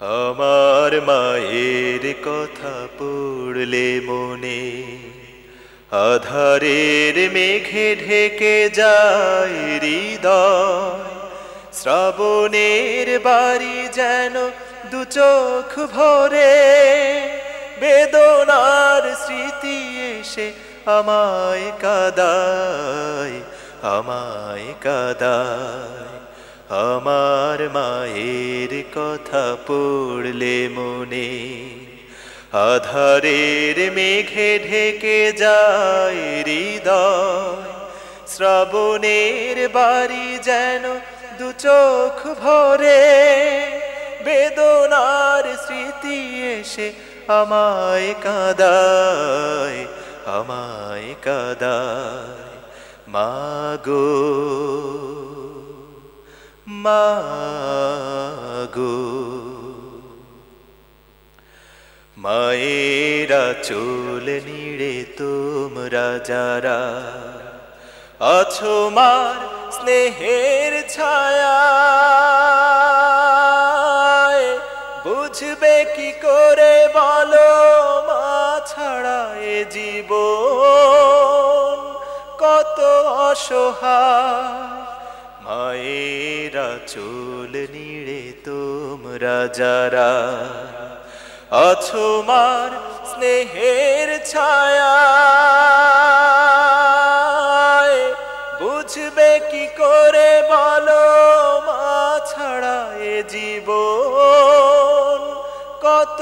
আমার মায়ের কথা পড়লে মনে আধারের মেঘে ঢেকে যায় হৃদয়। শ্রাবণের বাড়ি যেন দু চোখ ভরে, বেদনার স্মৃতি এসে আমায় কাদায় আমায় কাদায়। আমার মায়ের কথা পড়লে মনে আধারের মেঘে ঢেকে যায় হৃদয়। শ্রাবণের বাড়ি যেন দু চোখ ভরে, বেদনার স্মৃতি এসে আমায় কাদায় আমায় কাদায়। মাগো মাগো। মায়েরা চোল নিড়ে তোমরা যারা আছো মার স্নেহের ছায়া বুঝবে কি করে বলো মা ছাড়া এ জীবন? কত অসহায়। মায়েরা চুল নিড়ে তোমরা যারা আছো মার স্নেহের ছায়া বুঝবে কি করে বলো মা ছাড়া এ জীবন? কত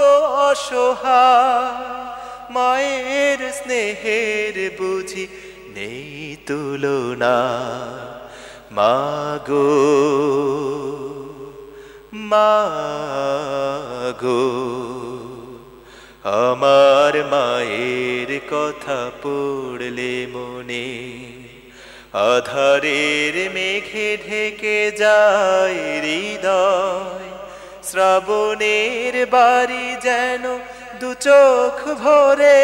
অসহায়, মায়ের স্নেহের বুঝি নেই তুলনা। মাগো মাগো, আমার মায়ের কথা পড়লে মনে আধারের মেঘে ঢেকে যায় হৃদয়। শ্রাবণের বাড়ি যেন দু চোখ ভরে,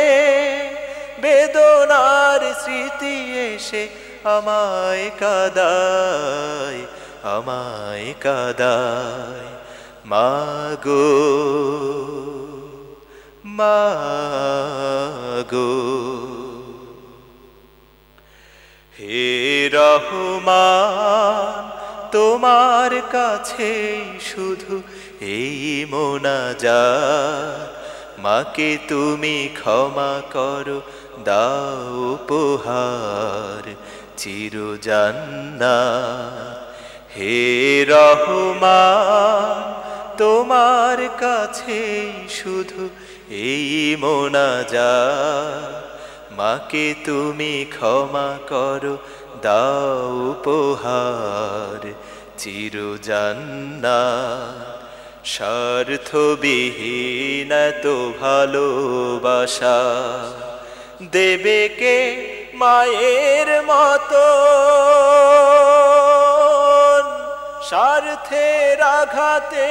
বেদনার স্মৃতি এসে আমায় কাদায় আমায় কাদায়। মাগো মাগো হে রহমান, তোমার কাছে শুধু এই মোনাজা মাকে তুমি ক্ষমা করো, দাও উপহার। চিরজান্না হে রহমান, তোমার কাছে শুধু এই মোনাজা মাকে তুমি ক্ষমা করো, দাও উপহার। চিরজান্না স্বার্থবিহীন তো ভালোবাসা। দেবে কে মায়ের মতো স্বার্থের আঘাতে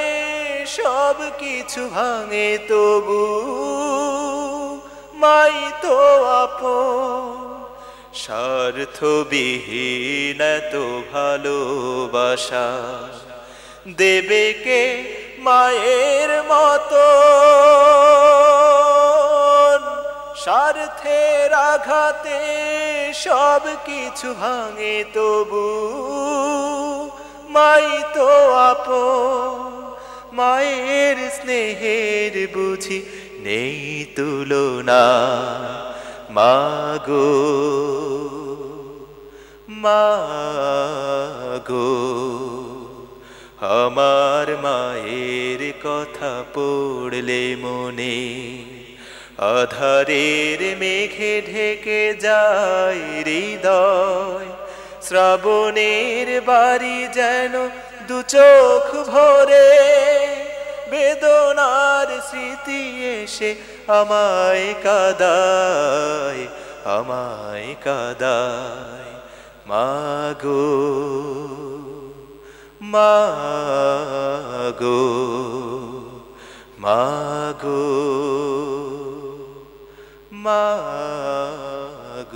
সব কিছু ভাঙে তবু মাই তো আপন। স্বার্থবিহীন তো ভালোবাসা। দেবে কে মায়ের মতো স্বার্থের আঘাতে সব কিছু ভাঙে তবু। মাই তো আপ মায়ের স্নেহের বুঝি নেই তুলনা। মাগো মাগো, আমার মায়ের কথা পড়লে মনে আধারের মেঘে ঢেকে যায় হৃদয়। শ্রাবণের বাড়ি যেন দু চোখ ভরে, বেদনার স্মৃতি এসে আমায় কাদায় আমায় কাদায়। মাগো মাগো মাগো। মাগো মাগো